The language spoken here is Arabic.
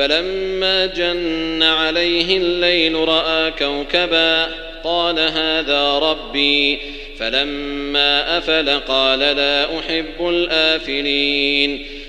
فلما جن عليه الليل راى كوكبا قال هذا ربي فلما افل قال لا احب الافلين